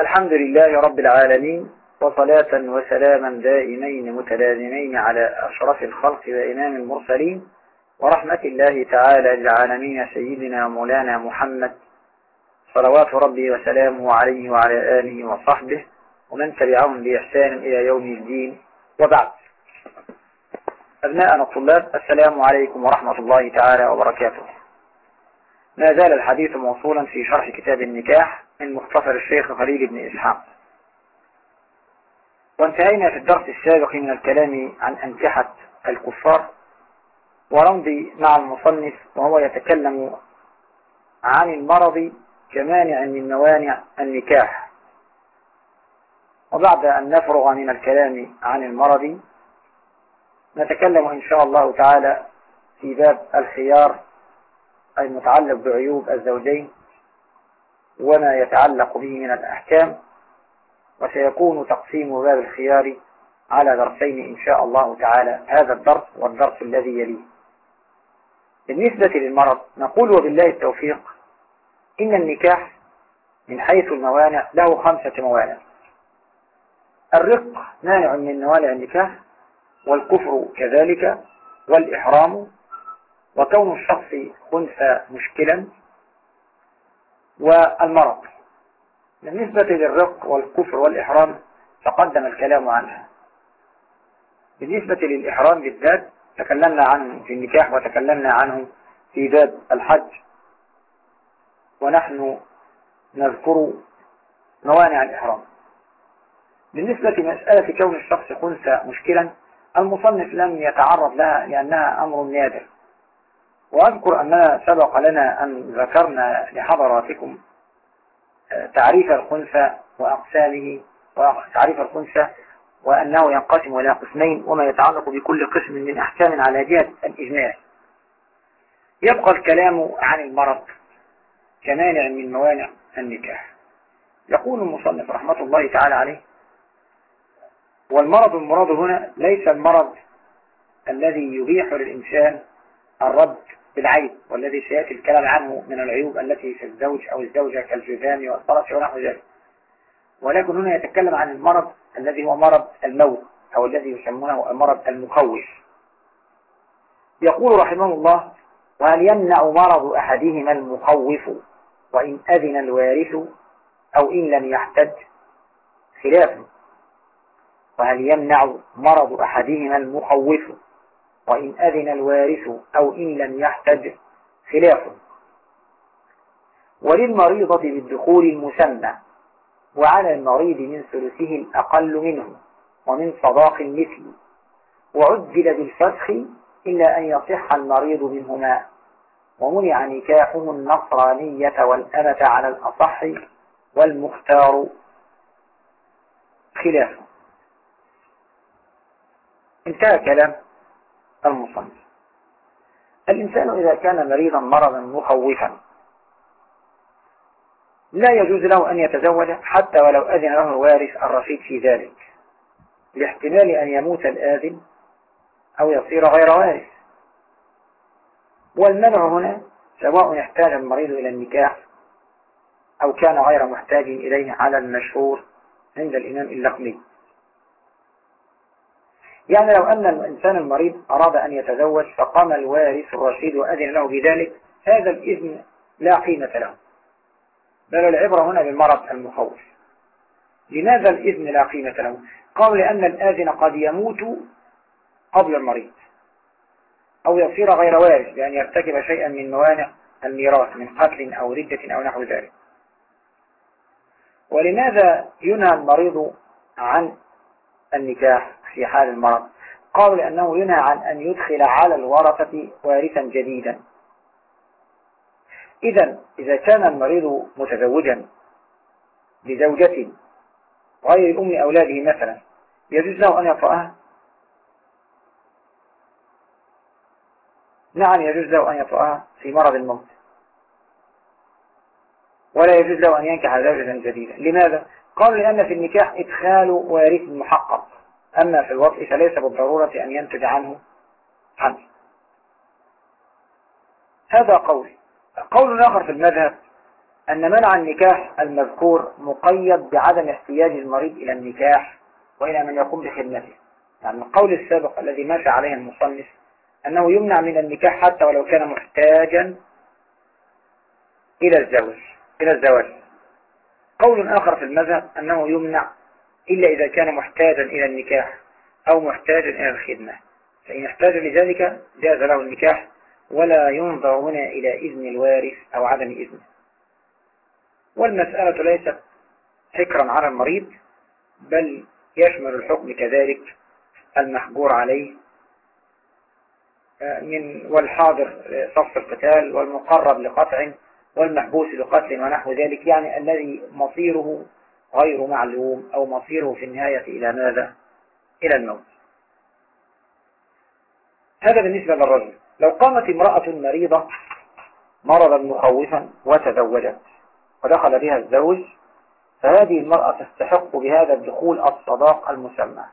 الحمد لله رب العالمين وصلاة وسلاما دائمين متلازمين على أشرف الخلق وإمام المرسلين ورحمة الله تعالى للعالمين سيدنا مولانا محمد صلوات ربي وسلامه عليه وعلى آله وصحبه ومن تبعهم بإحسان إلى يوم الدين. وبعد أبناءنا الطلاب السلام عليكم ورحمة الله تعالى وبركاته. ما زال الحديث موصولا في شرح كتاب النكاح من مختصر الشيخ خليل بن إسحاق. وانتهينا في الدرس السابق من الكلام عن أنكحة الكفار. ونمضي مع المصنف وهو يتكلم عن المرض كمانع من موانع النكاح. وبعد أن نفرغ من الكلام عن المرض نتكلم إن شاء الله تعالى في باب الخيار المتعلق بعيوب الزوجين وما يتعلق به من الأحكام وسيكون تقسيم باب الخيار على درسين إن شاء الله تعالى هذا الدرس والدرس الذي يليه. بالنسبة للمرض نقول وبالله التوفيق إن النكاح من حيث الموانع له خمسة موانع. الرق مانع من موانع النكاح والكفر كذلك والإحرام وكون الشخص خنثى مشكلا والمرض. بالنسبة للرق والكفر والإحرام تقدم الكلام عنها. بالنسبة للإحرام بالذات تكلمنا عنه في النكاح وتكلمنا عنه في باب الحج. ونحن نذكر موانع الإحرام. بالنسبة لمسألة كون الشخص خنثى مشكلا المصنف لم يتعرض لها لأنها أمر نادر. وأذكر أننا سبق لنا أن ذكرنا لحضراتكم آه، تعريف الخنثى وأقسامه وتعريف الخنثى وأنه ينقسم إلى قسمين وما يتعلق بكل قسم من أحكام على جهة الإجماع. يبقى الكلام عن المرض كمانع من موانع النكاح. يقول المصنف رحمة الله تعالى عليه والمرض المراد هنا ليس المرض الذي يبيح للإنسان الرد بالعيب والذي سيأتي الكلام عنه من العيوب التي في الزوج أو الزوجة كالجذام والطرف ونحو ذلك. ولكن هنا يتكلم عن المرض الذي هو مرض الموت أو الذي يسمونه المرض المخوف. يقول رحمه الله وهل يمنع مرض أحدهما المخوف وإن أذن الوارث أو إن لم يحتج؟ خلاف. وهل يمنع مرض أحدهما المخوف وإن أذن الوارث أو إن لم يحتج خلاف. وللمريضة بالدخول المسمى وعلى المريض من ثلثه الأقل منه ومن صداق المثل. وعجل بالفسخ إلا أن يصح المريض منهما. ومنع نكاحه النصرانية والأمة على الأصح والمختار. خلافه انتهى كلام المصنف الإنسان إذا كان مريضا مرضا مخوفا لا يجوز له أن يتزوج حتى ولو أذن له الوارث الرشيد في ذلك لاحتمال أن يموت الآذن أو يصير غير وارث. والمنع هنا سواء يحتاج المريض إلى النكاح أو كان غير محتاج إليه على المشهور عند الإمام اللقمي. يعني لو أن الإنسان المريض أراد أن يتزوج فقام الوارث الرشيد وأذن له بذلك هذا الإذن لا قيمة له. بل العبرة هنا بالمرض المخوف. لماذا الإذن لا قيمة له؟ قالوا لأن الآذن قد يموت قبل المريض أو يصير غير وارث بأن يرتكب شيئا من موانع الميراث من قتل أو ردة أو نحو ذلك. ولماذا ينهى المريض عن النكاح؟ في حال المرض. قالوا لأنه ينهى عن أن يدخل على الورثة وارثا جديدا. إذا إذا كان المريض متزوجا بزوجة غير أم أولاده مثلا يجوز له أن يطأها نعم يجوز له أن يطأها في مرض الموت. ولا يجوز له أن ينكح زوجة جديدة. لماذا؟ قالوا لأن في النكاح إدخال وارث محقق. أما في الوطء فليس بالضرورة أن ينتج عنه حمل هذا قول. قول آخر في المذهب أن منع النكاح المذكور مقيد بعدم احتياج المريض إلى النكاح وإلى من يقوم بخدمته. يعني القول السابق الذي ماشى عليه المصنف أنه يمنع من النكاح حتى ولو كان محتاجا إلى الزواج إلى الزواج. قول آخر في المذهب أنه يمنع إلا إذا كان محتاجا إلى النكاح أو محتاجا إلى الخدمة. فإن احتاج لذلك جاز له النكاح ولا ينظر هنا إلى إذن الوارث أو عدم إذنه. والمسألة ليست حكرا على المريض بل يشمل الحكم كذلك المحجور عليه آه، من والحاضر صف القتال والمقرب لقطع والمحبوس لقتل ونحو ذلك يعني الذي مصيره غير معلوم أو مصيره في النهاية إلى ماذا؟ إلى الموت. هذا بالنسبة للرجل. لو قامت امرأة مريضة مرضا مخوفا وتزوجت ودخل بها الزوج فهذه المرأة تستحق بهذا الدخول الصداق المسمى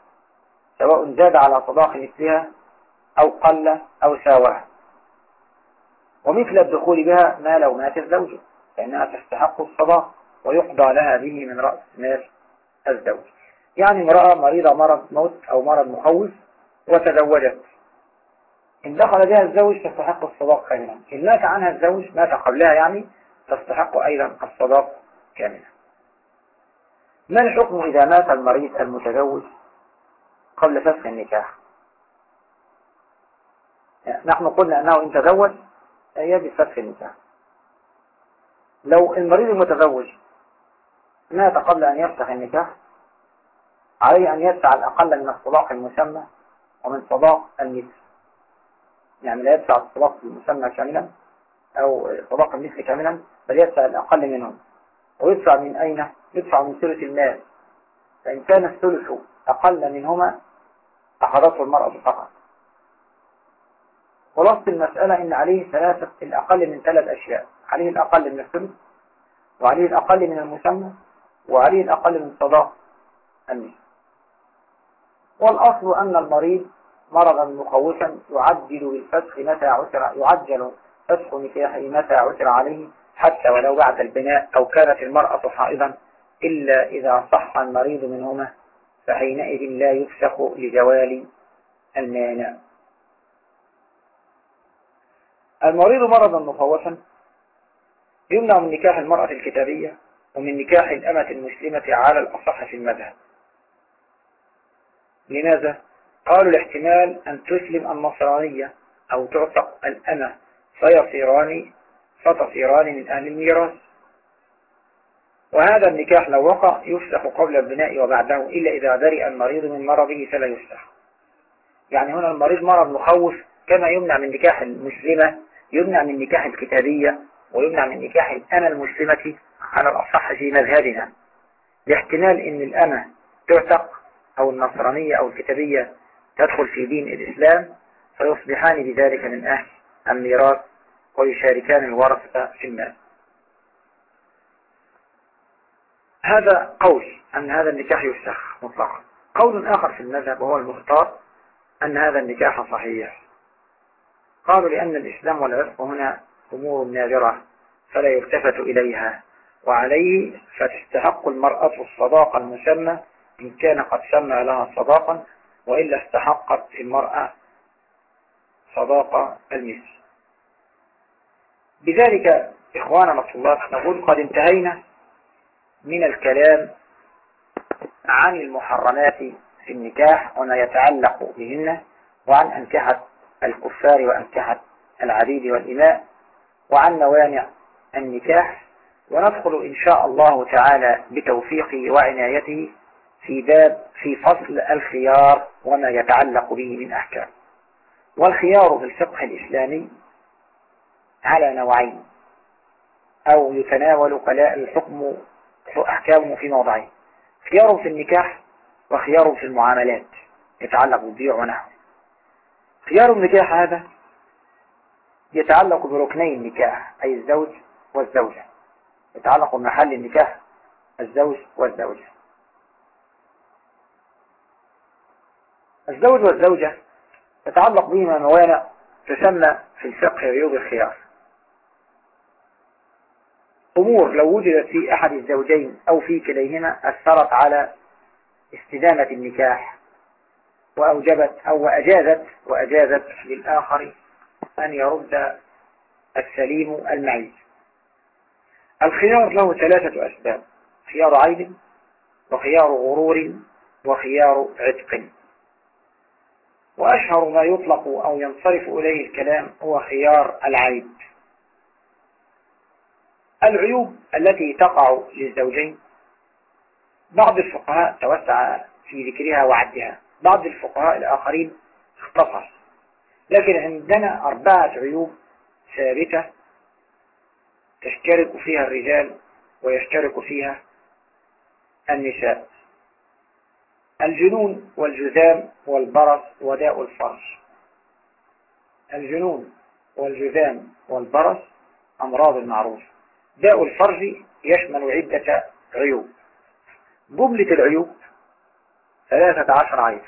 سواء زاد على صداق مثلها أو قل أو ساواها ومثل الدخول بها ما لو مات الزوج فإنها تستحق الصداق. ويقضى لها به من رأس مال الزوج. يعني امرأة مريضة مرض موت أو مرض مخوف وتزوجت. إن دخل بها الزوج تستحق الصداق كاملا إن مات عنها الزوج مات قبلها يعني تستحق أيضا الصداق كاملا. ما الحكم إذا مات المريض المتزوج قبل فسخ النكاح؟ نحن قلنا أنه إن تزوج يجب فسخ النكاح. لو المريض المتزوج مات قبل أن يفسخ النكاح؟ عليه أن يدفع الأقل من الصداق المسمى ومن صداق المثل. يعني لا يدفع الصداق المسمى كاملا أو صداق المثل كاملا بل يدفع الأقل منهم. ويدفع من أين؟ يدفع من ثلث المال. فإن كان الثلث أقل منهما أخذته المرأة فقط. خلاصة المسألة إن عليه ثلاثة الأقل من ثلاث أشياء. عليه الأقل من الثلث وعليه الأقل من المسمى وعليه الأقل من صداق النساء والأصل أن المريض مرضا مخوفا يعجل بالفتح متى عسر يعجل فتح نكاحه متى عسر عليه حتى ولو بعد البناء أو كانت المرأة حائضا إلا إذا صح المريض منهما فحينئذ لا يفسخ لجوال المانع. المريض مرضا مخوفا يمنع من نكاح المرأة الكتابية ومن نكاح الأمة المسلمة على الأصح في المذهب. لماذا؟ قالوا الاحتمال أن تسلم النصرانية أو تعتق الأمة فيصيران فتصيران من أهل الميراث. وهذا النكاح لو وقع يفسخ قبل البناء وبعده إلا إذا برئ المريض من مرضه فلا يفسخ. يعني هنا المريض مرض مخوف كما يمنع من نكاح المسلمة يمنع من نكاح الكتابية ويمنع من نكاح الأمة المسلمة على الأصح في مذهبنا لاحتمال أن الأمة تعتق أو النصرانية أو الكتابية تدخل في دين الإسلام فيصبحان بذلك من أهل الميراث ويشاركان الورثة في المال هذا قول أن هذا النكاح يفسخ مطلقا. قول آخر في المذهب وهو المختار أن هذا النكاح صحيح. قالوا لأن الإسلام والعرق هنا أمور نادرة فلا يلتفت إليها. وعليه فتستحق المرأة الصداق المسمى إن كان قد سمى لها صداقا وإلا استحقت المرأة صداق المثل. بذلك إخواننا في الله نقول قد انتهينا من الكلام عن المحرمات في النكاح وما يتعلق بهن وعن أنكحة الكفار وأنكحة العبيد والإماء وعن موانع النكاح. وندخل إن شاء الله تعالى بتوفيقه وعنايته في باب في فصل الخيار وما يتعلق به من أحكام. والخيار في الفقه الإسلامي على نوعين أو يتناول الحكم أحكامه في موضعين خيار في النكاح وخيار في المعاملات يتعلق بالبيع ونحوه. خيار النكاح هذا يتعلق بركني النكاح أي الزوج والزوجة. يتعلق بمحل النكاح الزوج والزوجة. الزوج والزوجة يتعلق بهما موانع تسمى في الفقه عيوب الخيار. أمور لو وجدت في أحد الزوجين أو في كليهما أثرت على استدامة النكاح وأوجبت أو أجازت وأجازت للآخر أن يرد السليم المعيز الخيار له ثلاثة أسباب خيار عين وخيار غرور وخيار عتق. وأشهر ما يطلق أو ينصرف إليه الكلام هو خيار العيب. العيوب التي تقع للزوجين بعض الفقهاء توسع في ذكرها وعدها بعض الفقهاء الآخرين اختصر. لكن عندنا أربعة عيوب ثابتة تشترك فيها الرجال ويشترك فيها النساء. الجنون والجذام والبرص وداء الفرج. الجنون والجذام والبرص أمراض المعروف. داء الفرج يشمل عدة عيوب. جملة العيوب ثلاثة عشر عيب.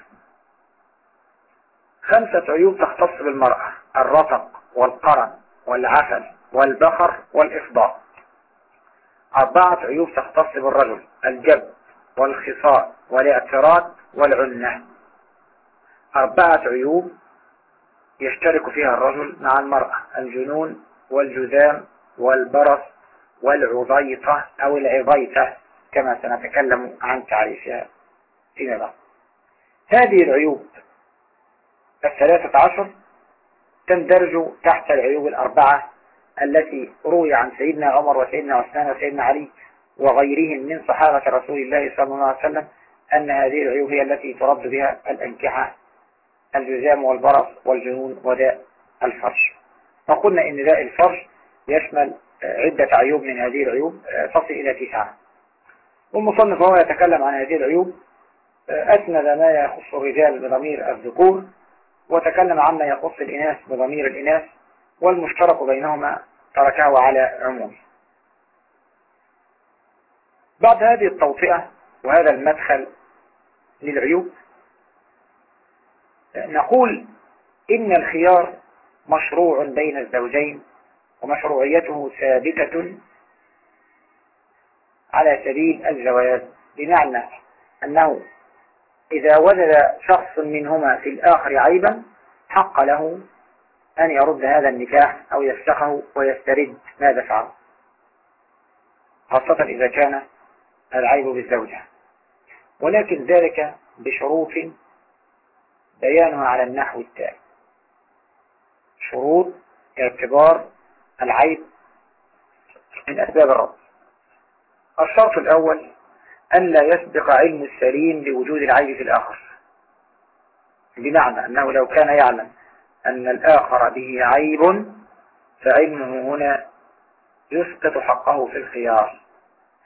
خمسة عيوب تختص بالمرأة الرفق والقرن والعسل. والبخر والإفضاء. أربعة عيوب تختص بالرجل الجب والخصاء والاعتراض والعنة. أربعة عيوب يشترك فيها الرجل مع المرأة الجنون والجذام والبرص والعضيطة أو العضيطة كما سنتكلم عن تعريفها فيما بعد هذه العيوب الثلاثة عشر تندرج تحت العيوب الأربعة التي روي عن سيدنا عمر وسيدنا عثمان وسيدنا علي وغيرهم من صحابة رسول الله صلى الله عليه وسلم أن هذه العيوب هي التي ترد بها الأنكحة الجزام والبرص والجنون وداء الفرش وقلنا إن داء الفرش يشمل عدة عيوب من هذه العيوب تصل إلى تسعة. والمصنف هو يتكلم عن هذه العيوب أسند ما يخص الرجال بضمير الذكور وتكلم عما يخص الإناث بضمير الإناث والمشترك بينهما تركه على عموم. بعد هذه التوطئة وهذا المدخل للعيوب نقول إن الخيار مشروع بين الزوجين ومشروعيته ثابتة على سبيل الجواز. بمعنى أنه إذا وجد شخص منهما في الآخر عيبا حق له أن يرد هذا النكاح أو يفسخه ويسترد ما دفعه خاصة إذا كان العيب بالزوجة. ولكن ذلك بشروط بيانها على النحو التالي. شروط اعتبار العيب من أسباب الرد. الشرط الأول أن لا يسبق علم السليم لوجود العيب في الآخر. بمعنى أنه لو كان يعلم أن الآخر به عيب فعلمه هنا يسقط حقه في الخيار.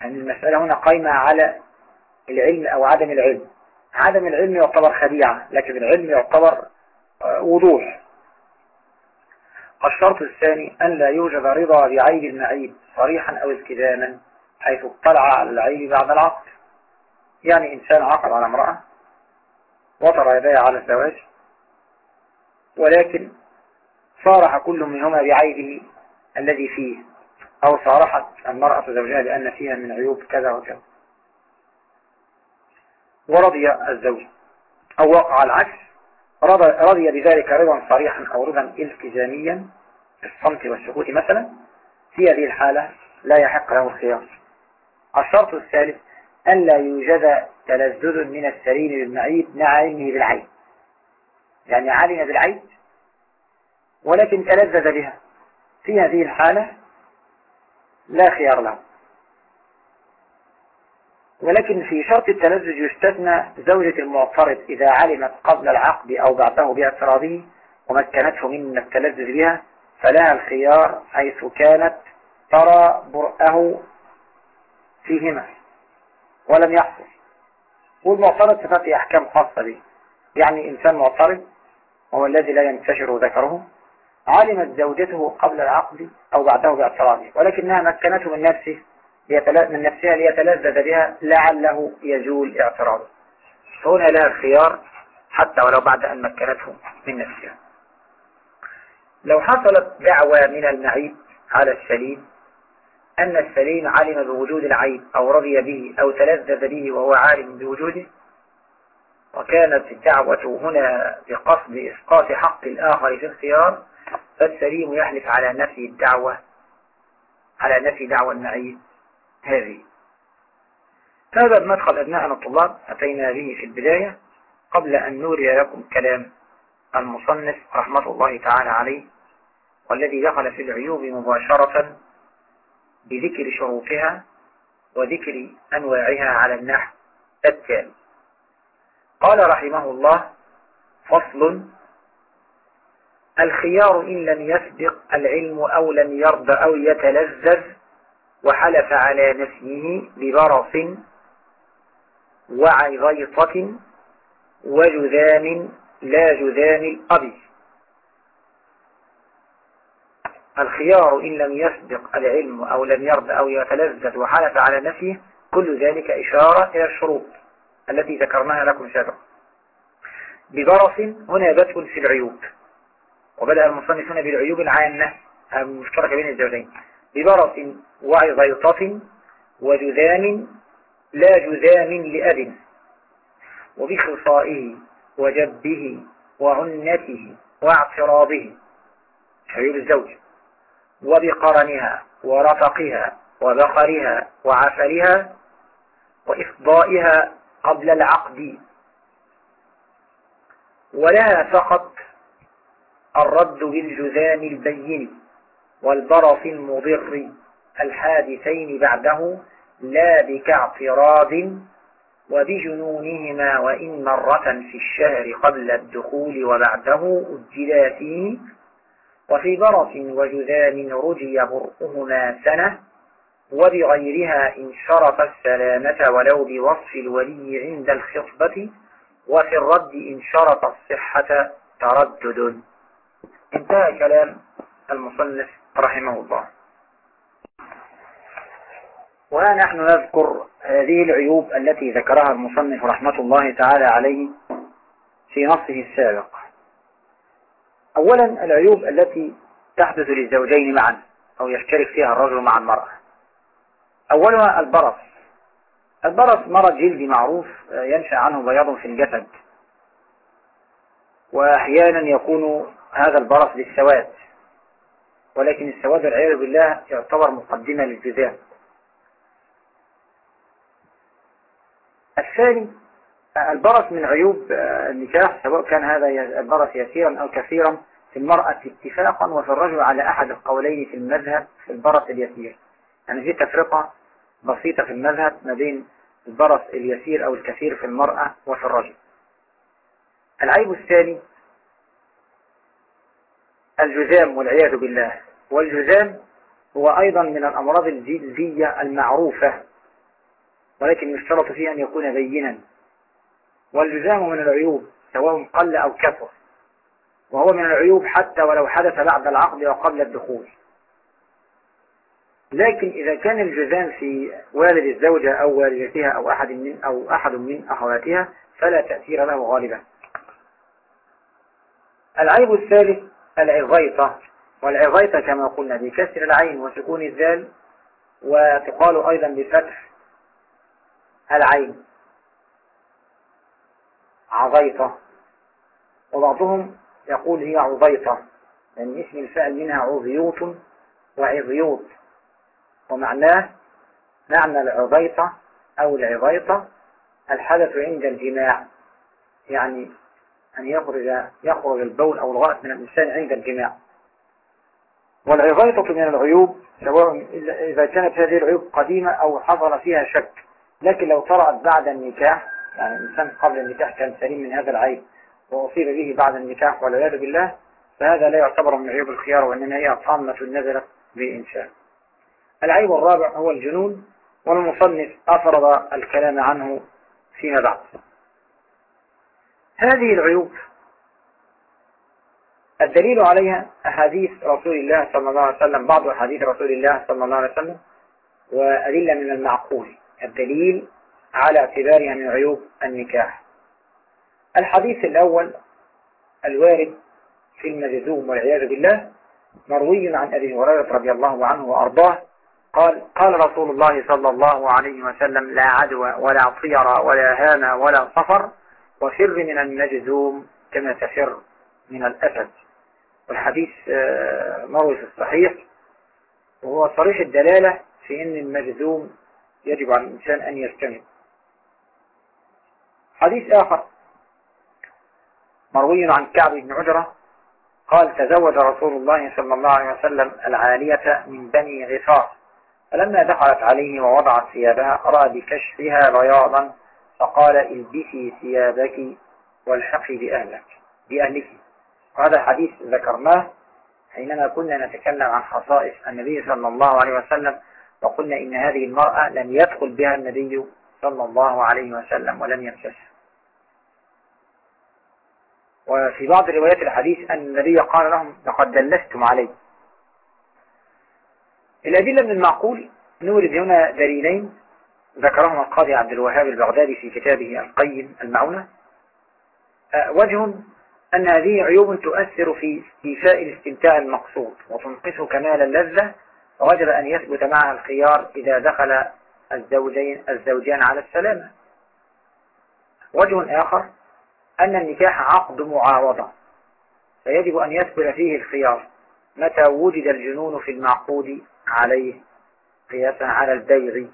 يعني المسألة هنا قايمة على العلم أو عدم العلم. عدم العلم يعتبر خديعة لكن العلم يعتبر آه، وضوح. الشرط الثاني أن لا يوجد رضا بعيب المعيب صريحا أو التزاما حيث اطلع على العيب بعد العقد. يعني إنسان عقد على امرأة وطر يديه على الزواج ولكن صارح كل منهما بعيبه الذي فيه. أو صارحت المرأة زوجها بأن فيها من عيوب كذا وكذا. ورضي الزوج. أو وقع العكس. رضي بذلك رضا صريحا أو رضا التزاميا الصمت والسكوت مثلا. في هذه الحالة لا يحق له الخيار. الشرط الثالث أن لا يوجد تلذذ من السليم بالمعيب مع علمه بالعيب. يعني علم بالعيب ولكن تلذذ بها. في هذه الحالة لا خيار له. ولكن في شرط التلذذ يستثنى زوجة المعترض إذا علمت قبل العقد أو بعده باعتراضه ومكنته من التلذذ بها فلها الخيار حيث كانت ترى برأه فيهما ولم يحصل. والمعترض صفات أحكام خاصة به. يعني إنسان معترض وهو الذي لا ينتشر ذكره علمت زوجته قبل العقد أو بعده باعتراضه ولكنها مكنته من نفسه من نفسها ليتلذذ بها لعله يزول اعتراضه. فهنا لها الخيار حتى ولو بعد أن مكنته من نفسها. لو حصلت دعوة من المعيب على السليم أن السليم علم بوجود العيب أو رضي به أو تلذذ به وهو عالم بوجوده وكانت الدعوة هنا بقصد إسقاط حق الآخر في اختيار فالسليم يحلف على نفي الدعوة على نفي دعوة المعيب هذه. هذا بمدخل أبناءنا الطلاب أتينا به في البداية قبل أن نوري لكم كلام المصنف رحمة الله تعالى عليه والذي دخل في العيوب مباشرة بذكر شروطها وذكر أنواعها على النحو التالي. قال رحمه الله فصل الخيار إن لم يسبق العلم أو لم يرضى أو يتلذذ وحلف على نفسه ببرص وعغيطة وجذام لا جذام الأبي. الخيار إن لم يسبق العلم أو لم يرد أو يتلذذ وحلف على نفيه كل ذلك إشارة إلى الشروط. التي ذكرناها لكم سابقا. ببرص هنا بدء في العيوب. وبدأ المصنف هنا بالعيوب العامة المشتركة بين الزوجين. ببرص وعضيطة وجذام لا جذام لأب. وبخصائه وجبه وعنته واعتراضه. عيوب الزوج. وبقرنها ورفقها وبقرها وعفلها وإفضائها قبل العقد. ولها فقط الرد بالجذام البين والبرص المضر الحادثين بعده لا بكاعتراض وبجنونهما وإن مرة في الشهر قبل الدخول وبعده أجلا فيه وفي برص وجذام رجي برؤهما سنة وبغيرها إن شرط السلامة ولو بوصف الولي عند الخطبة وفي الرد إن شرط الصحة تردد. انتهى كلام المصنف رحمه الله. ونحن نذكر هذه العيوب التي ذكرها المصنف رحمة الله تعالى عليه في نصه السابق. أولا العيوب التي تحدث للزوجين معا أو يشترك فيها الرجل مع المرأة. أولها البرص. البرص مرض جلدي معروف ينشأ عنه بياض في الجسد. وأحيانا يكون هذا البرص للسواد. ولكن السواد والعياذ بالله يعتبر مقدمة للجذام الثاني البرص من عيوب النكاح سواء كان هذا البرص يسيرا أو كثيرا في المرأة اتفاقا وفي الرجل على أحد القولين في المذهب في البرص اليسير. يعني في تفرقة بسيطة في المذهب ما بين البرص اليسير أو الكثير في المرأة وفي الرجل. العيب الثاني الجزام والعياذ بالله. والجزام هو أيضا من الأمراض الجلدية المعروفة ولكن يشترط فيه أن يكون بينا. والجزام من العيوب سواء قل أو كثر وهو من العيوب حتى ولو حدث بعد العقد وقبل الدخول. لكن إذا كان الجزام في والد الزوجة أو والدتها أو أحد من أو أحد من أخواتها فلا تأثير له غالبا. العيب الثالث العظيطة والعظيطة كما قلنا بكسر العين وسكون الذال وتقال أيضا بفتح العين. عضيطة وبعضهم يقول هي عضيطة لأن يعني اسم الفعل منها عضيوط وعضيوط ومعناه معنى العضيطة أو العضيطة الحدث عند الجماع يعني أن يخرج يخرج البول أو الغائط من الإنسان عند الجماع. والعضيطة من العيوب سواء إذا كانت هذه العيوب قديمة أو حصل فيها شك. لكن لو طرأت بعد النكاح يعني الإنسان قبل النكاح كان سليم من هذا العيب وأصيب به بعد النكاح والعياذ بالله فهذا لا يعتبر من عيوب الخيار وإنما هي طامة نزلت بإنسان. العيب الرابع هو الجنون والمصنف أفرض الكلام عنه فيما بعد. هذه العيوب. الدليل عليها أحاديث رسول الله صلى الله عليه وسلم بعض أحاديث رسول الله صلى الله عليه وسلم وأدلة من المعقول. الدليل على اعتبارها من عيوب النكاح. الحديث الأول الوارد في المجزوم والعياذ بالله مروي عن أبي هريرة رضي الله عنه وأرضاه قال قال رسول الله صلى الله عليه وسلم لا عدوى ولا طير ولا هام ولا صفر وفر من المجذوم كما تفر من الأسد. والحديث آه، مروي في الصحيح. وهو صريح الدلالة في أن المجذوم يجب على الإنسان أن يجتنب. حديث آخر. مروي عن كعب بن عجرة قال تزوج رسول الله صلى الله عليه وسلم العالية من بني غفار فلما دخلت عليه ووضعت ثيابها أرى بكشفها بياضا فقال البسي ثيابك والحقي بأهلك بأهلك. وهذا الحديث ذكرناه حينما كنا نتكلم عن خصائص النبي صلى الله عليه وسلم وقلنا إن هذه المرأة لم يدخل بها النبي صلى الله عليه وسلم ولم يمسسها وفي بعض روايات الحديث أن النبي قال لهم لقد دلستم علي. الأدلة من المعقول نورد هنا دليلين ذكرهما القاضي عبد الوهاب البغدادي في كتابه القيم المعونة. أه، وجه أن هذه عيوب تؤثر في استيفاء الاستمتاع المقصود وتنقص كمال اللذة ووجب أن يثبت معها الخيار إذا دخل الزوجين الزوجان على السلامة. وجه آخر أن النكاح عقد معاوضة فيجب أن يثبت فيه الخيار متى وجد الجنون في المعقود عليه قياسا على البيع.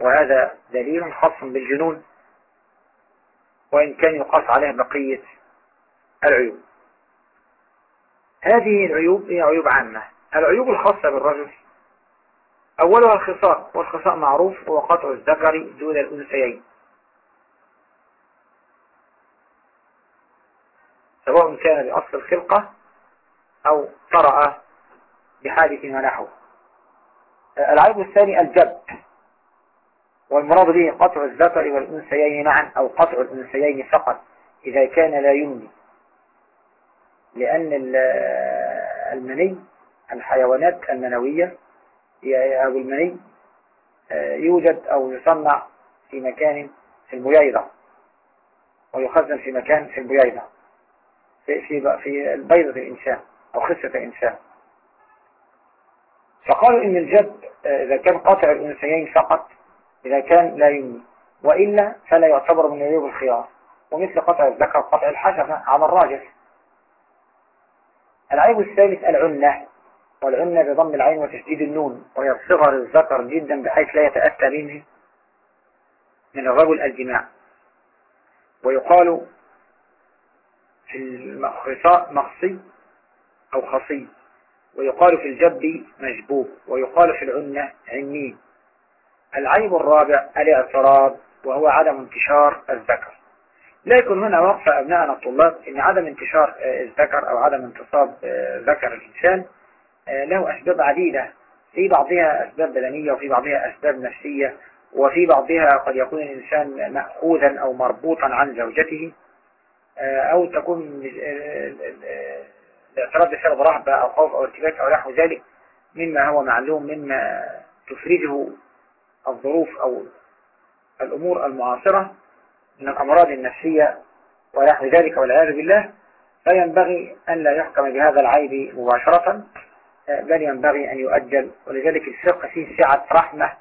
وهذا دليل خاص بالجنون وإن كان يقاس عليه بقية العيوب. هذه العيوب هي عيوب عامة. العيوب الخاصة بالرجل أولها الخصاء والخصاء معروف هو قطع الذكر دون الأنثيين. سواء كان بأصل الخلقة أو طرأ بحادث ونحو العيب الثاني الجب. والمراد به قطع الذكر والأنثيين معا أو قطع الأنثيين فقط إذا كان لا يمني لأن المني الحيوانات المنوية أو المني آه، يوجد أو يصنع في مكان في البييضة ويخزن في مكان في البييضة في في في بيضة الإنسان أو خسة الإنسان. فقالوا إن الجد آه، إذا كان قاطع الأنثيين فقط إذا كان لا يمني وإلا فلا يعتبر من عيوب الخيار. ومثل قطع الذكر قطع الحشفة على الراجل العيب الثالث العنة والعنة بضم العين وتشديد النون وهي صغر الذكر جدا بحيث لا يتأتى به من الرجل الجماع. ويقال في المخصاء مخصي أو خصي. ويقال في الجب مجبوب ويقال في العنة عنين العيب الرابع الاعتراض وهو عدم انتشار الذكر. لكن هنا وقف أبنائنا الطلاب أن عدم انتشار آه، الذكر أو عدم انتصاب آه، ذكر الإنسان آه، له أسباب عديدة. في بعضها أسباب بدنية وفي بعضها أسباب نفسية وفي بعضها قد يكون الإنسان مأخوذا أو مربوطا عن زوجته أو تكون الاعتراض بسبب رهبة أو خوف أو ارتباك أو نحو ذلك مما هو معلوم مما تفرجه الظروف أو الأمور المعاصرة من الأمراض النفسية ونحو ذلك والعياذ بالله. فينبغي أن لا يحكم بهذا العيب مباشرة بل ينبغي أن يؤجل. ولذلك الفقه فيه سعة رحمة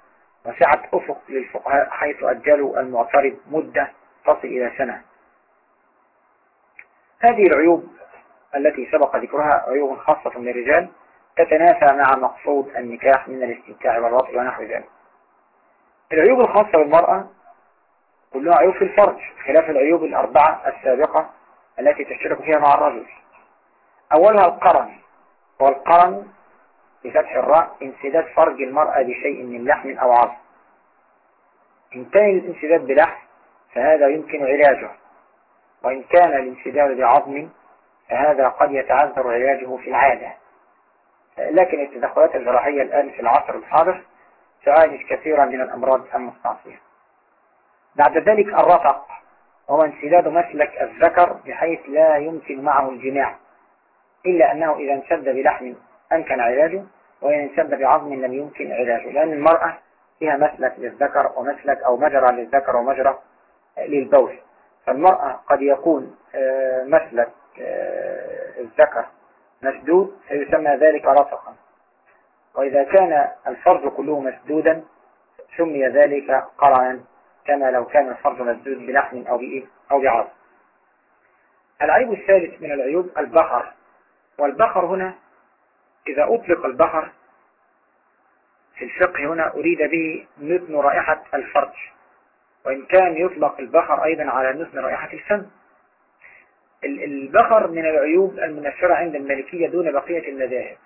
وسعة أفق للفقهاء حيث أجلوا المعترض مدة تصل إلى سنة. هذه العيوب التي سبق ذكرها عيوب خاصة للرجال تتنافى مع مقصود النكاح من الاستمتاع والوطء ونحو ذلك. العيوب الخاصة بالمرأة كلها عيوب في الفرج خلاف العيوب الأربعة السابقة التي تشترك فيها مع الرجل. أولها القرن والقرن بفتح الراء انسداد فرج المرأة بشيء من لحم أو عظم. إن كان الانسداد بلحم فهذا يمكن علاجه. وإن كان الانسداد بعظم فهذا قد يتعذر علاجه في العادة. لكن التدخلات الجراحية الآن في العصر الحاضر تعالج كثيرا من الأمراض المستعصية. بعد ذلك الرفق هو انسداد مسلك الذكر بحيث لا يمكن معه الجماع إلا أنه إذا انسد بلحم أمكن علاجه وإن انسد بعظم لم يمكن علاجه. لأن المرأة فيها مسلك للذكر ومسلك أو مجرى للذكر ومجرى للبول. فالمرأة قد يكون آه، مسلك الذكر مسدود فيسمى ذلك رفقا. وإذا كان الفرج كله مسدودا سمي ذلك قرعا كما لو كان الفرج مسدود بلحم أو بإيه؟ أو بعظم العيب الثالث من العيوب البخر. والبخر هنا إذا أطلق البخر في الفقه هنا أريد به نتن رائحة الفرج. وإن كان يطلق البخر أيضا على نتن رائحة الفم. البخر من العيوب المنشرة عند الملكية دون بقية المذاهب.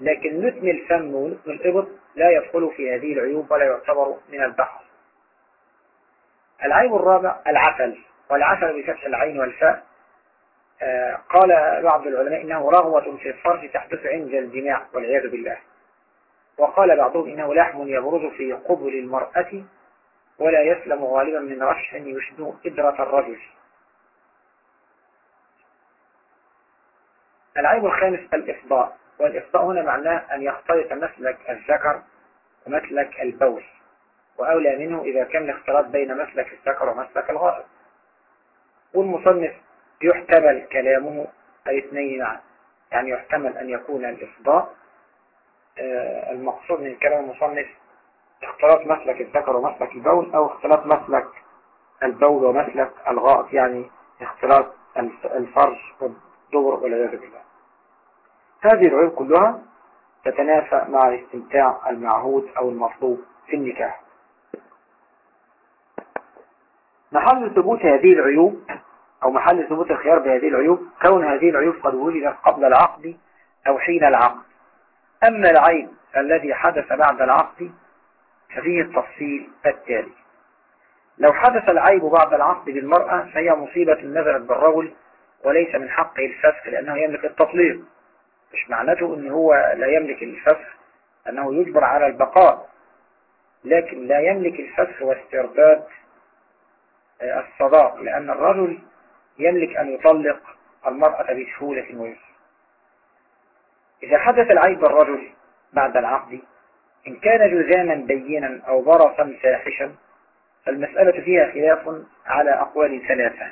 لكن نتن الفم ونتن الإبط لا يدخل في هذه العيوب ولا يعتبر من البخر العيب الرابع العسل والعسل بفتح العين والفاء. آه، قال بعض العلماء إنه رغوة في الفرج تحدث عند الجماع والعياذ بالله. وقال بعضهم إنه لحم يبرز في قبل المرأة ولا يسلم غالبا من رشح يشبه إدرة الرجل. العيب الخامس الإفضاء والإفضاء هنا معناه أن يختلط مسلك الذكر ومسلك البول وأولى منه إذا كان الاختلاط بين مسلك الذكر ومسلك الغائط والمصنف يحتمل كلامه أي اثنين معا يعني يحتمل أن يكون الإفضاء آه، المقصود من كلام المصنف اختلاط مسلك الذكر ومسلك البول أو اختلاط مسلك البول ومسلك الغائط يعني اختلاط الفرج والدبر والعياذ بالله. هذه العيوب كلها تتنافى مع الاستمتاع المعهود أو المطلوب في النكاح. محل ثبوت هذه العيوب أو محل ثبوت الخيار بهذه العيوب كون هذه العيوب قد وجدت قبل العقد أو حين العقد. أما العيب الذي حدث بعد العقد ففيه التفصيل التالي. لو حدث العيب بعد العقد بالمرأة فهي مصيبة نزلت بالرجل وليس من حقه الفسخ لأنه يملك التطليق. مش معناته أنه هو لا يملك الفسخ أنه يجبر على البقاء لكن لا يملك الفسخ واسترداد آه، الصداق لأن الرجل يملك أن يطلق المرأة بسهولة ويسر. إذا حدث العيب الرجل بعد العقد إن كان جزاما بينا أو برصا فاحشا فالمسألة فيها خلاف على أقوال ثلاثة.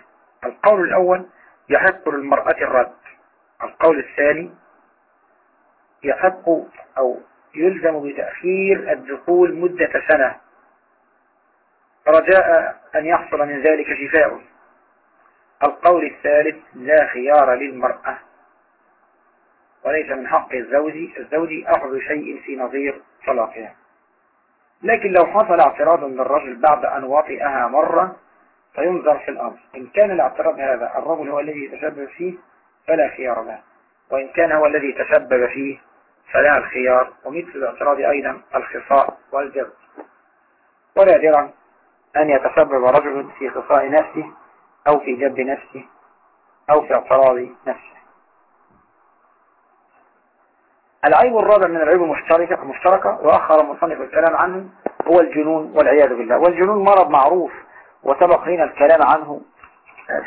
القول الأول يحق للمرأة الرد. القول الثاني يحق أو يلزم بتأخير الدخول مدة سنة. رجاء أن يحصل من ذلك شفاء. القول الثالث لا خيار للمرأة. وليس من حق الزوج الزوج أخذ شيء في نظير طلاقها لكن لو حصل اعتراض من الرجل بعد أن وطئها مرة فينظر في الأمر. إن كان الاعتراض هذا الرجل هو الذي يتسبب فيه فلا خيار له. وإن كان هو الذي تسبب فيه فلا الخيار ومثل الاعتراض أيضا الخصاء والجبر. ونادرا أن يتسبب رجل في خصاء نفسه أو في جب نفسه أو في اعتراض نفسه. العيب الرابع من العيوب المشتركة المشتركة وأخر المصنف الكلام عنه هو الجنون والعياذ بالله. والجنون مرض معروف وسبق لنا الكلام عنه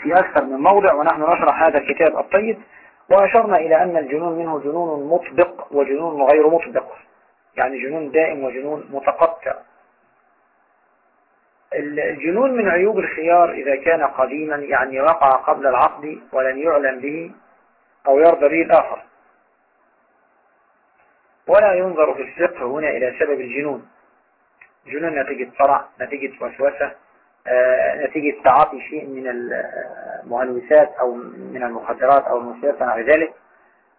في أكثر من موضع ونحن نشرح هذا الكتاب الطيب. وأشرنا إلى أن الجنون منه جنون مطبق وجنون غير مطبق. يعني جنون دائم وجنون متقطع. الجنون من عيوب الخيار إذا كان قديما يعني وقع قبل العقد ولن يعلم به أو يرضى به الآخر. ولا ينظر في الفقه هنا إلى سبب الجنون. جنون نتيجة صرع نتيجة وسوسة. نتيجة تعاطي شيء من المهلوسات أو من المخدرات أو المسيرات ونحو ذلك.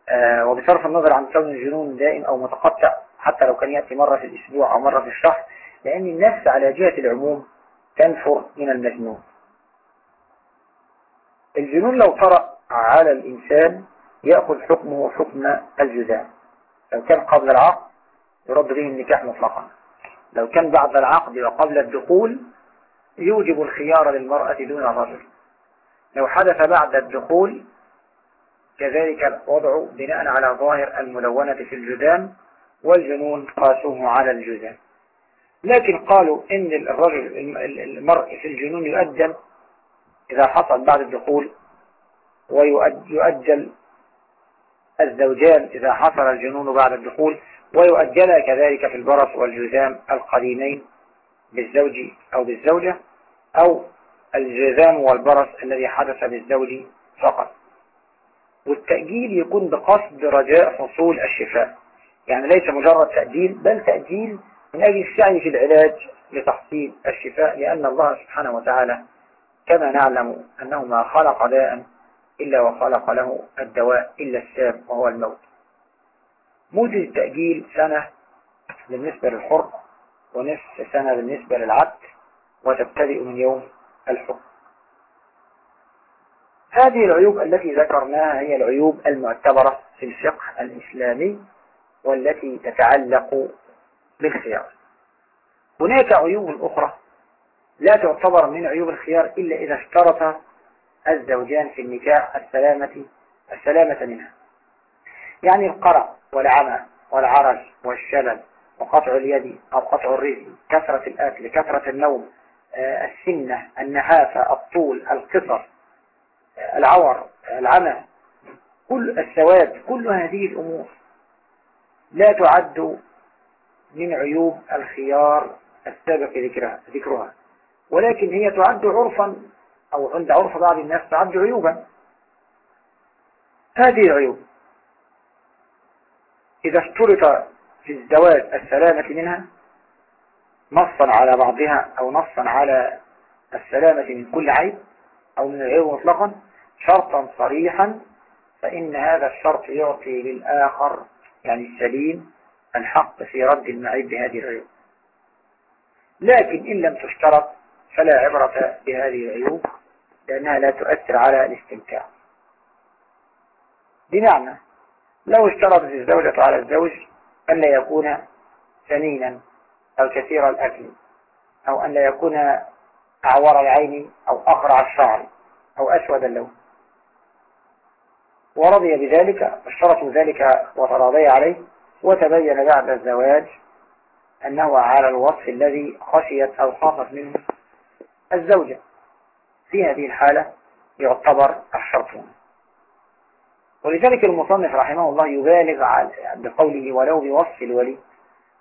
آه، وبصرف النظر عن كون الجنون دائم أو متقطع حتى لو كان يأتي مرة في الأسبوع أو مرة في الشهر لأن النفس على جهة العموم تنفر من المجنون. الجنون لو طرأ على الإنسان يأخذ حكمه حكم الجزاء. لو كان قبل العقد يرد به النكاح مطلقا. لو كان بعد العقد وقبل الدخول يوجب الخيار للمرأة دون الرجل لو حدث بعد الدخول كذلك الوضع بناء على ظاهر الملونة في الجدام والجنون قاسوه على الجدام لكن قالوا إن الرجل المرء في الجنون يؤجل إذا حصل بعد الدخول ويؤجل الزوجان إذا حصل الجنون بعد الدخول ويؤجل كذلك في البرص والجذام القديمين. بالزوج أو بالزوجة أو الجذام والبرص الذي حدث بالزوج فقط. والتأجيل يكون بقصد رجاء حصول الشفاء. يعني ليس مجرد تأجيل بل تأجيل من أجل السعي في العلاج لتحصيل الشفاء لأن الله سبحانه وتعالى كما نعلم أنه ما خلق داء إلا وخلق له الدواء إلا السام وهو الموت. مدة التأجيل سنة بالنسبة للحر ونصف سنة بالنسبة للعبد وتبتدئ من يوم الحكم. هذه العيوب التي ذكرناها هي العيوب المعتبرة في الفقه الإسلامي والتي تتعلق بالخيار. هناك عيوب أخرى لا تعتبر من عيوب الخيار إلا إذا اشترط الزوجان في النكاح السلامة السلامة منها. يعني القرع والعمى والعرج والشلل وقطع اليد أو قطع الرجل كثرة الأكل كثرة النوم آه، السنة النحافة الطول القصر آه، العور العمى كل السواد كل هذه الأمور لا تعد من عيوب الخيار السابق ذكرها, ذكرها ولكن هي تعد عرفا أو عند عرف بعض الناس تعد عيوبا. هذه العيوب. إذا اشترط في الزواج السلامة منها نصا على بعضها أو نصا على السلامة من كل عيب أو من العيب مطلقا شرطا صريحا فإن هذا الشرط يعطي للآخر يعني السليم الحق في رد المعيب بهذه العيوب. لكن إن لم تشترط فلا عبرة بهذه العيوب لأنها لا تؤثر على الاستمتاع. بمعنى لو اشترطت الزوجة على الزوج أن لا يكون سمينا أو كثير الأكل أو أن لا يكون أعور العين أو أخرع الشعر أو أسود اللون. ورضي بذلك اشترطوا ذلك وتراضي عليه وتبين بعد الزواج أنه على الوصف الذي خشيت أو خافت منه الزوجة. في هذه الحالة يعتبر الشرط. ولذلك المصنف رحمه الله يبالغ بقوله ولو بوصف الولي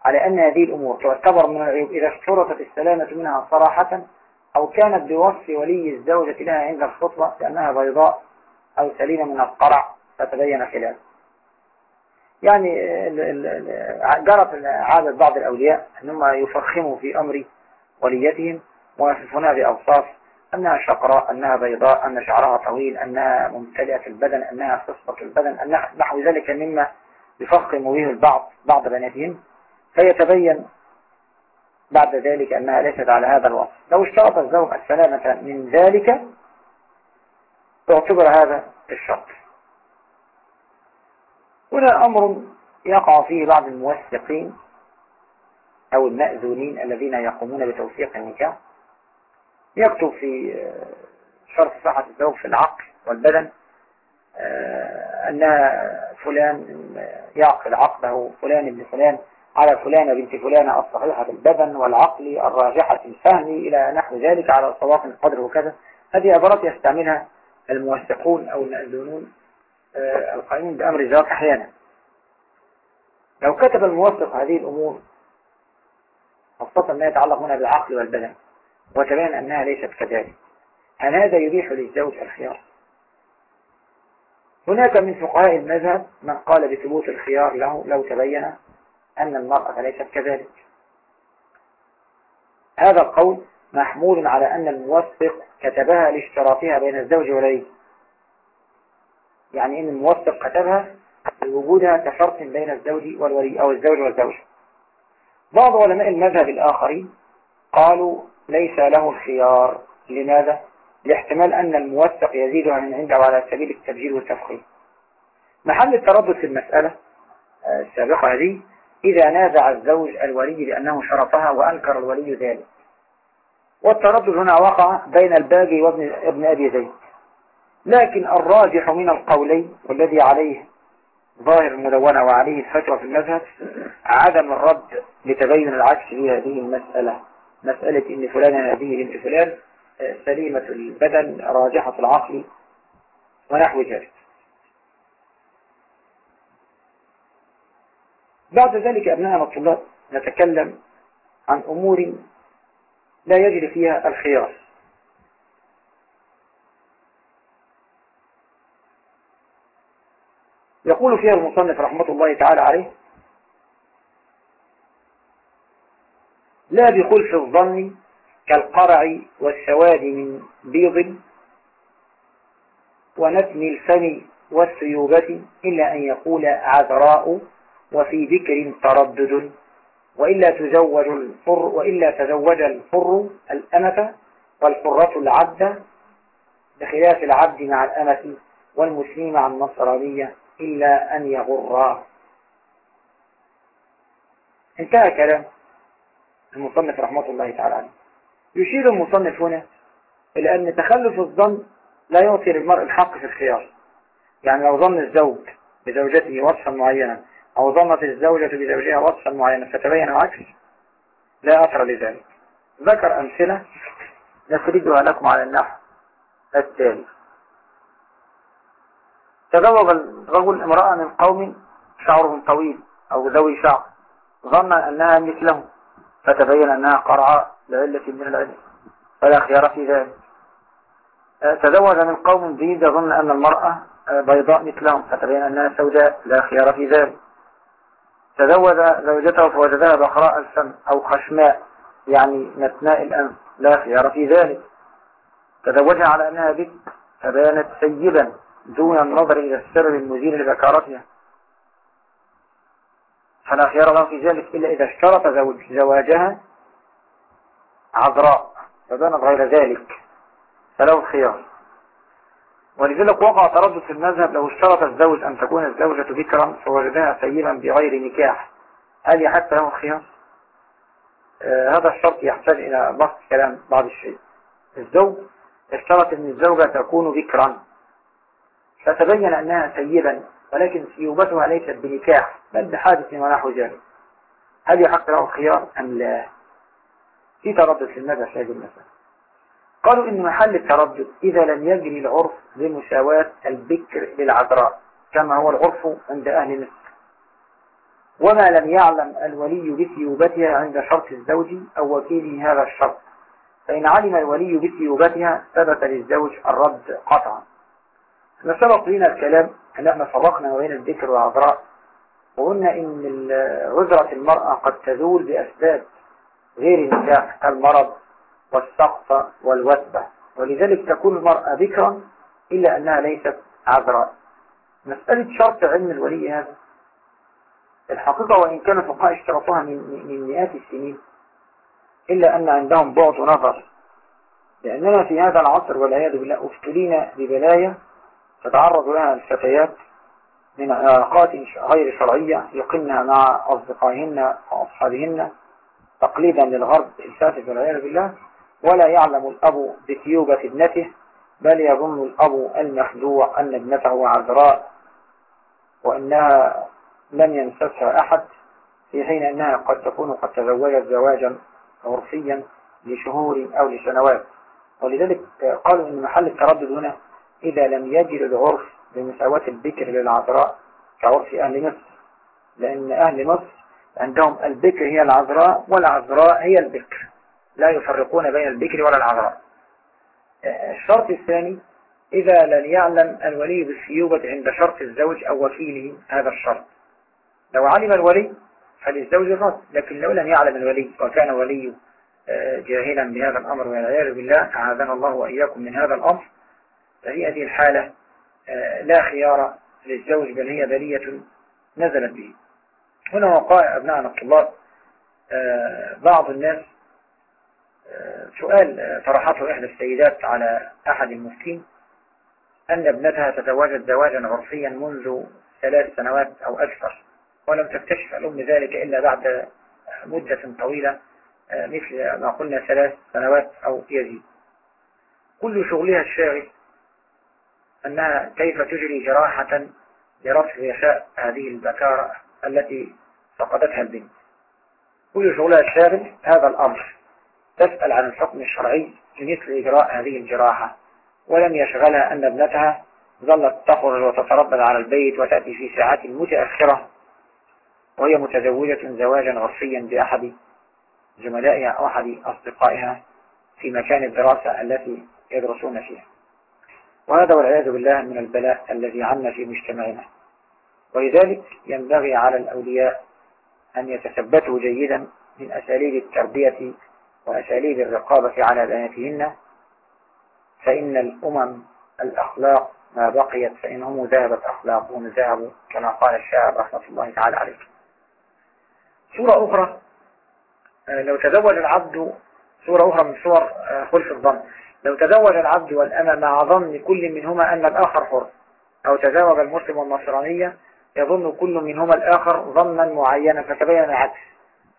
على أن هذه الأمور تعتبر من العيوب إذا اشترطت السلامة منها صراحة أو كانت بوصف ولي الزوجة لها عند الخطبة لأنها بيضاء أو سليمة من القرع فتبين خلافه يعني جرت عادة بعض الأولياء أنهم يفخموا في أمر وليتهم ويصفونها بأوصاف أنها شقراء أنها بيضاء أن شعرها طويل أنها ممتلئة البدن أنها خصبة البدن أن نحو ذلك مما يفخم به البعض بعض بناتهم. فيتبين بعد ذلك أنها ليست على هذا الوصف. لو اشترط الزوج السلامة من ذلك تعتبر هذا الشرط. هنا أمر يقع فيه بعض الموثقين أو المأذونين الذين يقومون بتوثيق النكاح. يكتب في آه، شرط صحة الزوج في العقل والبدن آه، أن فلان يعقل عقله فلان ابن فلان على فلانة بنت فلانة الصحيحة البدن والعقل الراجحة الفهم إلى نحو ذلك على صواف القدر وكذا. هذه عبارات يستعملها الموثقون أو المأذونون آه، القائمين بأمر الزواج أحيانا. لو كتب الموثق هذه الأمور خاصة ما يتعلق هنا بالعقل والبدن. وتبين أنها ليست كذلك. هل هذا يبيح للزوج الخيار. هناك من فقهاء المذهب من قال بثبوت الخيار له لو تبين أن المرأة ليست كذلك. هذا القول محمول على أن الموثق كتبها لاشتراطها بين الزوج والولي يعني أن الموثق كتبها لوجودها كشرط بين الزوج والولي أو الزوج والزوج بعض علماء المذهب الآخرين قالوا ليس له الخيار. لماذا؟ لاحتمال أن الموثق يزيدها من عنده على سبيل التبجيل والتفخيم. محل التردد في المسألة آه، السابقة هذه إذا نازع الزوج الولي لأنه شرطها وأنكر الولي ذلك. والتردد هنا وقع بين الباقي وابن ابن أبي زيد. لكن الراجح من القولين والذي عليه ظاهر المدونة وعليه الفتوى في المذهب عدم الرد لتبين العكس في هذه المسألة. مسألة إن فلان هذه بنت فلان آه، سليمة البدن راجحة العقل ونحو ذلك. بعد ذلك أبناءنا الطلاب نتكلم عن أمور لا يجري فيها الخيار. يقول فيها المصنف رحمة الله تعالى عليه لا بخلف الظن كالقرع والسواد من بيض ونتم الفم والسيوبة إلا أن يقول عذراء وفي ذكر تردد وإلا تزوج الفر وإلا تزوج الفر الأمة والفرة العبد بخلاف العبد مع الأمة والمسلم مع النصرانية إلا أن يغرا انتهى كلام المصنف رحمة الله تعالى عنه. يشير المصنف هنا إلى أن تخلف الظن لا يعطي للمرء الحق في الخيار. يعني لو ظن الزوج بزوجته وصفا معينا أو ظنت الزوجة بزوجها وصفا معينا فتبين العكس. لا أثر لذلك. ذكر أمثلة نسردها لكم على النحو التالي. تزوج الرجل امرأة من قوم شعرهم طويل أو ذوي شعر ظن أنها مثله. فتبين أنها قرعاء لعلة من العلم. فلا خيار في ذلك. تزوج من قوم بيد ظن أن المرأة بيضاء مثلهم. فتبين أنها سوداء. لا خيار في ذلك. تزوج زوجته فوجدها بخراء الفم أو خشماء يعني نتناء الأنف. لا خيار في ذلك. تزوجها على أنها بك فبانت سيدا دون النظر إلى السر المزيل لذكارتها فلا خيار له في ذلك إلا إذا اشترط زواجها عذراء فبانت غير ذلك. فله الخيار. ولذلك وقع تردد في المذهب لو اشترط الزوج أن تكون الزوجة ذكرا فوجدها سيبا بغير نكاح. هل يحتى له الخيار؟ آه هذا الشرط يحتاج إلى بسط كلام بعض الشيء الزوج اشترط أن الزوجة تكون ذكرا. فتبين أنها سيبا ولكن سيوبتها ليست بنكاح بل بحادث ونحو ذلك. هل يحق له الخيار أم لا؟ في تردد في المذهب في هذه المسألة. قالوا إن محل التردد إذا لم يجري العرف بمساواة البكر للعذراء كما هو العرف عند أهل مصر. وما لم يعلم الولي بثيوبتها عند شرط الزوج أو وكيله هذا الشرط. فإن علم الولي بثيوبتها ثبت للزوج الرد قطعا. سبق لنا الكلام إحنا فرقنا بين الذكر والعذراء وقلنا إن عذرة المرأة قد تزول بأسباب غير النكاح كالمرض والسقط والوثبة ولذلك تكون المرأة ذكرا إلا أنها ليست عذراء. مسألة شرط علم الولي هذا. الحقيقة وإن كان فقهاء اشترطوها من, من مئات السنين إلا أن عندهم بعد نظر. لأننا في هذا العصر والعياذ بالله أفتلينا ببلايا تتعرض لها الفتيات من علاقات غير شرعية يقمن مع أصدقائهن وأصحابهن تقليدا للغرب الفاسد والعياذ بالله ولا يعلم الأب بثيوبة ابنته بل يظن الأب المخدوع أن ابنته عذراء وأنها لم ينسسها أحد في حين أنها قد تكون قد تزوجت زواجا عرفيا لشهور أو لسنوات. ولذلك قالوا أن محل التردد هنا إذا لم يجد العرف بمساواة البكر للعذراء كعرف أهل مصر. لأن أهل مصر عندهم البكر هي العذراء والعذراء هي البكر. لا يفرقون بين البكر ولا العذراء. الشرط الثاني إذا لم يعلم الولي بالسيوبة عند شرط الزوج أو وكيله هذا الشرط. لو علم الولي فللزوج الرد لكن لو لم يعلم الولي وكان ولي آه، جاهلا بهذا الأمر والعياذ بالله أعاذنا الله وإياكم من هذا الأمر. فهي هذه الحالة آه، لا خيار للزوج بل هي بلية نزلت به. هنا وقائع أبنائنا الطلاب آه، بعض الناس سؤال طرحته إحدى السيدات على أحد المفتين أن ابنتها تتواجد زواجا عرفيا منذ ثلاث سنوات أو أكثر ولم تكتشف الأم ذلك إلا بعد مدة طويلة مثل ما قلنا ثلاث سنوات أو يزيد. كل شغلها الشاغل أنها كيف تجري جراحة لرفع يشاء هذه البكارة التي فقدتها البنت؟ كل شغلها الشاغل هذا الأمر. تسأل عن الحكم الشرعي في مثل إجراء هذه الجراحة. ولم يشغلها أن ابنتها ظلت تخرج وتتردد على البيت وتأتي في ساعات متأخرة وهي متزوجة زواجا عرفيا بأحد زملائها أو أحد أصدقائها في مكان الدراسة التي يدرسون فيها. وهذا والعياذ بالله من البلاء الذي عنا في مجتمعنا. ولذلك ينبغي على الأولياء أن يتثبتوا جيدا من أساليب التربية وأساليب الرقابة على بناتهن. فإن الأمم الأخلاق ما بقيت فإنهم ذهبت أخلاقهم ذهبوا كما قال الشاعر رحمة الله تعالى عليه. سورة أخرى آه، لو تزوج العبد سورة أخرى من سور آه، خلف الظن. لو تزوج العبد والأمة مع ظن كل منهما أن الآخر حر أو تزوج المسلم والنصرانية يظن كل منهما الآخر ظنا معينا فتبين العكس.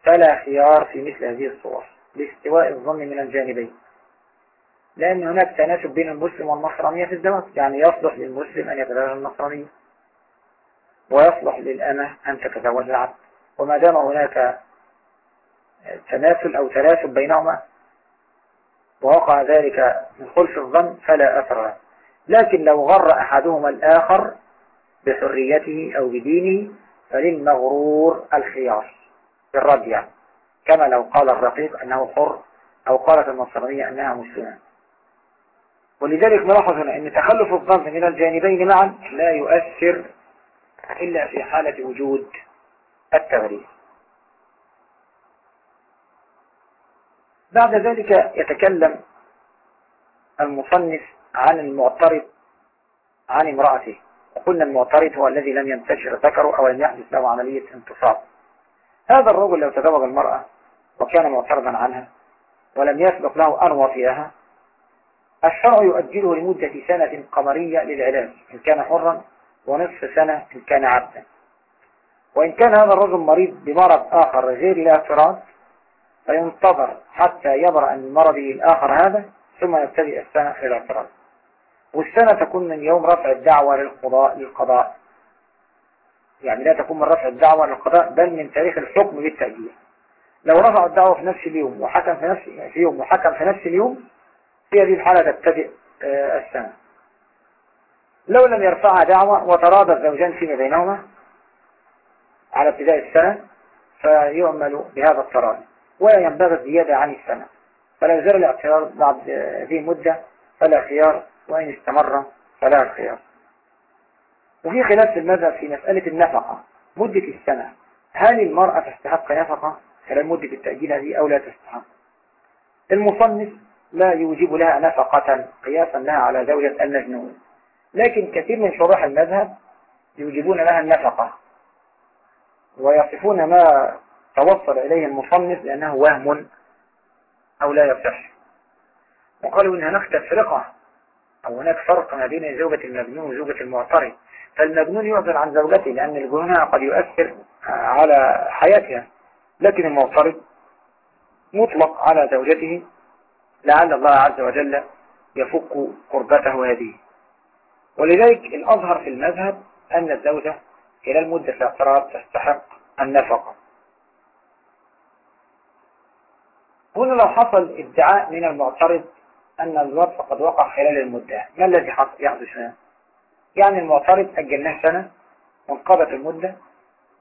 فلا خيار في مثل هذه الصور لاستواء الظن من الجانبين. لأن هناك تناسب بين المسلم والنصرانية في الزواج يعني يصلح للمسلم أن يتزوج النصرانية ويصلح للأمة أن تتزوج العبد. وما دام هناك تماثل أو تناسب بينهما ووقع ذلك من خلف الظن فلا أثر له. لكن لو غر أحدهما الآخر بحريته أو بدينه فللمغرور الخيار بالرد يعني. كما لو قال الرقيق أنه حر أو قالت النصرانية أنها مسلمة. ولذلك نلاحظ هنا أن تخلف الظن من الجانبين معا لا يؤثر إلا في حالة وجود التغريب. بعد ذلك يتكلم المصنف عن المعترض عن امرأته. وقلنا المعترض هو الذي لم ينتشر ذكره أو لم يحدث له عملية انتصاب. هذا الرجل لو تزوج المرأة وكان معترضا عنها ولم يسبق له أن وفيها الشرع يؤجله لمدة سنة قمرية للعلاج إن كان حرا ونصف سنة إن كان عبدا. وإن كان هذا الرجل مريض بمرض آخر غير الاعتراض فينتظر حتى يبرأ من مرضه الآخر هذا ثم يبتدئ السنة للاعتراض والسنة تكون من يوم رفع الدعوة للقضاء للقضاء. يعني لا تكون من رفع الدعوة للقضاء بل من تاريخ الحكم بالتأجيل لو رفع الدعوة في نفس اليوم وحكم في نفس في يوم وحكم في نفس اليوم في هذه الحالة تبتدئ آه، السنة. لو لم يرفعها دعوة وتراضى الزوجان فيما بينهما على ابتداء السنة فيعمل بهذا التراضي. ولا ينبغي الزيادة عن السنة. فلو زال الاعتراض بعد هذه المدة فلا خيار وإن استمر فلا خيار. وفي خلاف في المذهب في مسألة النفقة مدة السنة. هل المرأة تستحق نفقة؟ خلال مدة التأجيل هذه أو لا تستحق؟ المصنف لا يوجب لها نفقة قياسا لها على زوجة المجنون. لكن كثير من شراح المذهب يوجبون لها النفقة ويصفون ما توصل إليه المصنف لأنه وهم أو لا يصح. وقالوا إن هناك تفرقة أو هناك فرق ما بين زوجة المجنون وزوجة المعترض. فالمجنون يعذر عن زوجته لأن الجنون قد يؤثر على حياتها لكن المعترض مطلق على زوجته. لعل الله عز وجل يفك قربته هذه. ولذلك الأظهر في المذهب أن الزوجة خلال مدة الاعتراض تستحق النفقة. هنا لو حصل ادعاء من المعترض أن الوصف قد وقع خلال المدة ما الذي يحدث هنا يعني المعترض أجلناه سنة وانقضت المدة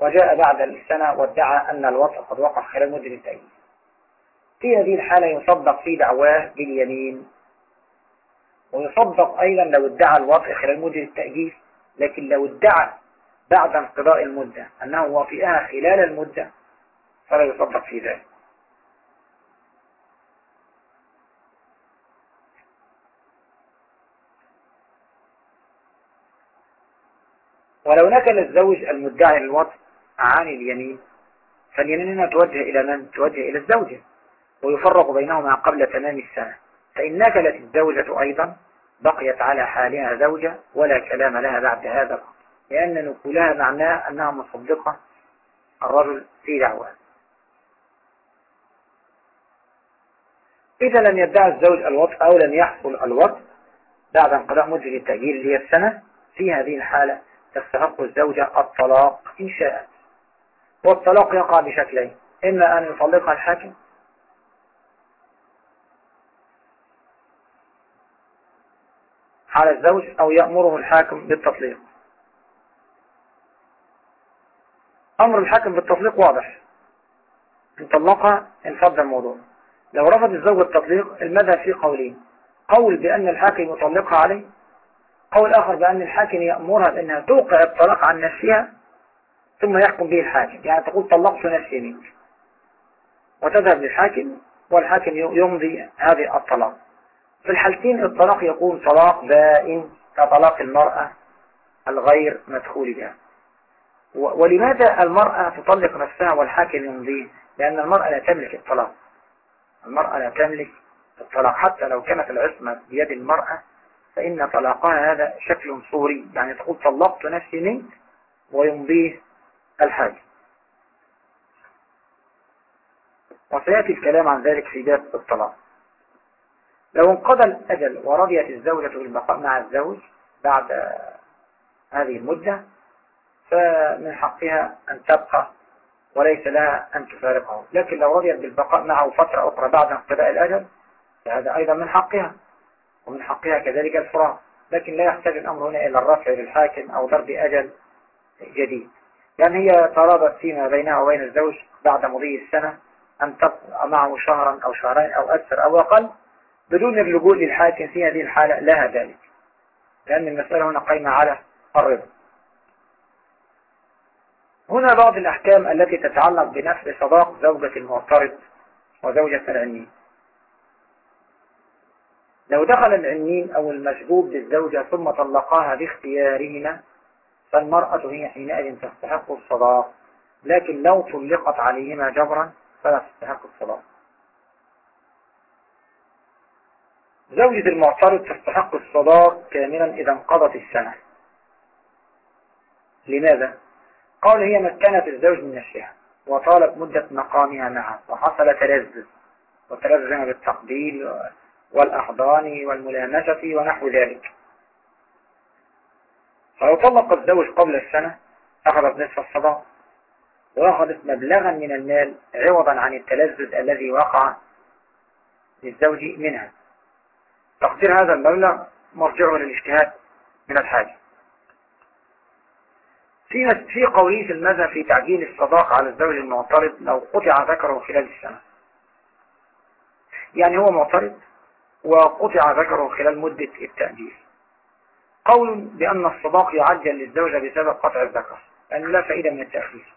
وجاء بعد السنة وادعى أن الوصف قد وقع خلال مدة التأييد. في هذه الحالة يصدق في دعواه باليمين. ويصدق أيضا لو ادعى الوطء خلال مدة التأجيل لكن لو ادعى بعد انقضاء المدة أنه وطئها خلال المدة فلا يصدق في ذلك. ولو نكل الزوج المدعي للوطء عن اليمين فاليمين هنا توجه إلى من؟ توجه إلى الزوجة ويفرق بينهما قبل تمام السنة فإن نكلت الزوجة أيضا بقيت على حالها زوجة ولا كلام لها بعد هذا لأن نقولها معناه أنها مصدقة الرجل في دعوة إذا لم يدعي الزوج الوطء أو لم يحصل الوطء بعد انقضاء مدة التأجيل هي السنة في هذه الحالة تستحق الزوجة الطلاق إن شاءت والطلاق يقع بشكلين. إما أن يطلقها الحاكم. على الزوج أو يأمره الحاكم بالتطليق. أمر الحاكم بالتطليق واضح. إن طلقها انفض الموضوع. لو رفض الزوج التطليق المذهب فيه قولين. قول بأن الحاكم يطلقها عليه قول آخر بأن الحاكم يأمرها بأنها توقع الطلاق عن نفسها ثم يحكم به الحاكم. يعني تقول طلقت نفسي منك. وتذهب للحاكم والحاكم يمضي هذه الطلاق. في الحالتين الطلاق يكون طلاق بائن كطلاق المرأة الغير مدخول بها. ولماذا المرأة تطلق نفسها والحاكم يمضيه؟ لأن المرأة لا تملك الطلاق. المرأة لا تملك الطلاق. حتى لو كانت العصمة بيد المرأة فإن طلاقها هذا شكل صوري يعني تقول طلقت نفسي منك ويمضيه الحاج. وسيأتي الكلام عن ذلك في باب الطلاق. لو انقضى الأجل ورضيت الزوجة بالبقاء مع الزوج بعد هذه المدة فمن حقها أن تبقى وليس لها أن تفارقه. لكن لو رضيت بالبقاء معه فترة أخرى بعد انقضاء الأجل فهذا أيضا من حقها. ومن حقها كذلك الفراغ لكن لا يحتاج الأمر هنا إلى الرفع للحاكم أو ضرب أجل جديد. لأن يعني هي ترابط فيما بينها وبين الزوج بعد مضي السنة أن تبقى معه شهرا أو شهرين أو أكثر أو أقل بدون اللجوء للحاكم في هذه الحالة. لها ذلك. لأن المسألة هنا قايمة على الرضا. هنا بعض الأحكام التي تتعلق بنفس صداق زوجة المعترض وزوجة العنين لو دخل العنين أو المشبوب بالزوجة ثم طلقاها باختيارهما فالمرأة هي حينئذ تستحق الصداق. لكن لو طلقت عليهما جبرا فلا تستحق الصداق. زوجة المعترض تستحق الصداق كاملا إذا انقضت السنة. لماذا؟ قال هي مكنت الزوج من نفسها وطالت مدة مقامها معه وحصل تلذذ وتلذذ بالتقبيل والأحضان والملامسة ونحو ذلك. فلو طلق الزوج قبل السنة أخذت نصف الصداق وأخذت مبلغا من المال عوضا عن التلذذ الذي وقع للزوج منها. تقدير هذا المبلغ مرجعه للاجتهاد من الحاجة في في قوله في المذهب في تعجيل الصداق على الزوج المعترض لو قطع ذكره خلال السنة. يعني هو معترض؟ وقطع ذكره خلال مدة التأجيل قول بأن الصداق يعجل للزوجة بسبب قطع الذكر لأنه لا فائدة من التأخير.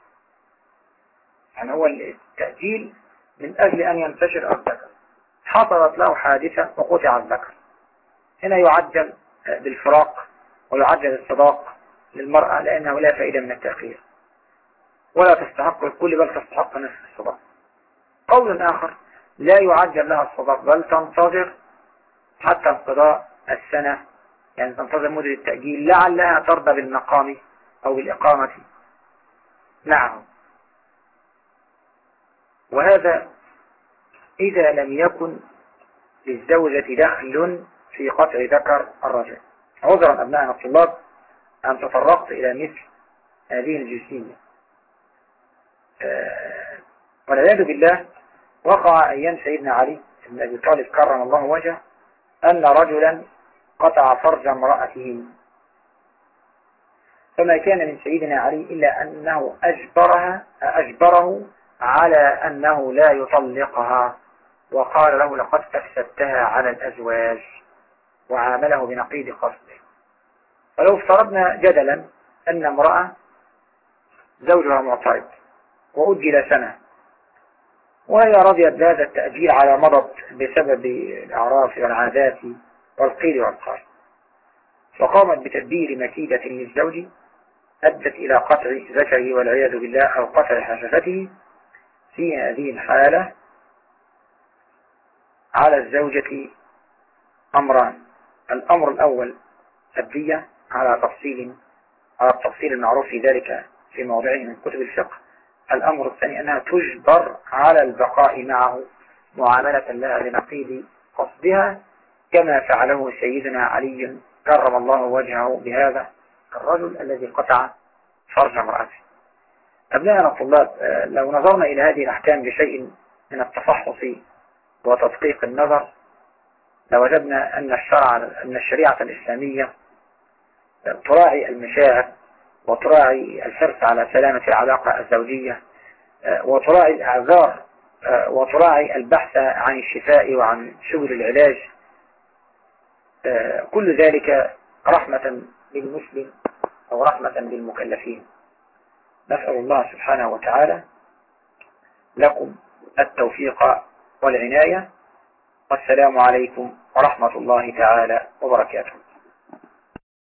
يعني هو التأجيل من أجل أن ينتشر الذكر. حصلت له حادثة وقطع الذكر. هنا يعجل بالفراق ويعجل الصداق للمرأة لأنه لا فائدة من التأخير. ولا تستحق الكل بل تستحق نصف الصداق. قول آخر لا يعجل لها الصداق بل تنتظر حتى انقضاء السنة يعني تنتظر مدة التأجيل لعلها ترضى بالمقام أو بالإقامة. معه وهذا إذا لم يكن للزوجة دخل في قطع ذكر الرجل. عذرا أبنائنا الطلاب أن تطرقت إلى مثل هذه الجنسية. آه، والعياذ بالله وقع أيام سيدنا علي بن أبي طالب كرم الله وجهه أن رجلا قطع فرج امرأته. فما كان من سيدنا علي إلا أنه أجبرها أجبره على أنه لا يطلقها. وقال له لقد أفسدتها على الأزواج وعامله بنقيض قصده. فلو افترضنا جدلا أن امرأة زوجها معترض وأجل سنة وهي رضيت بهذا التأجيل على مضض بسبب الأعراف والعادات والقيل والقال. فقامت بتدبير مكيدة للزوج أدت إلى قطع ذكره والعياذ بالله أو قطع حشفته في هذه الحالة على الزوجة أمران. الأمر الأول الدية على تفصيل على التفصيل المعروف في ذلك في موضعه من كتب الفقه. الأمر الثاني أنها تجبر على البقاء معه معاملة لها لنقيض قصدها كما فعله سيدنا علي كرم الله وجهه بهذا الرجل الذي قطع فرج امرأته. أبنائنا الطلاب لو نظرنا إلى هذه الأحكام بشيء من التفحص وتدقيق النظر لوجدنا أن الشرع أن الشريعة الإسلامية تراعي المشاعر وتراعي الحرص على سلامة العلاقة الزوجية آه، وتراعي الأعذار آه، وتراعي البحث عن الشفاء وعن سبل العلاج. آه، كل ذلك رحمة بالمسلم أو رحمة بالمكلفين نسأل الله سبحانه وتعالى لكم التوفيق والعناية. والسلام عليكم ورحمة الله تعالى وبركاته.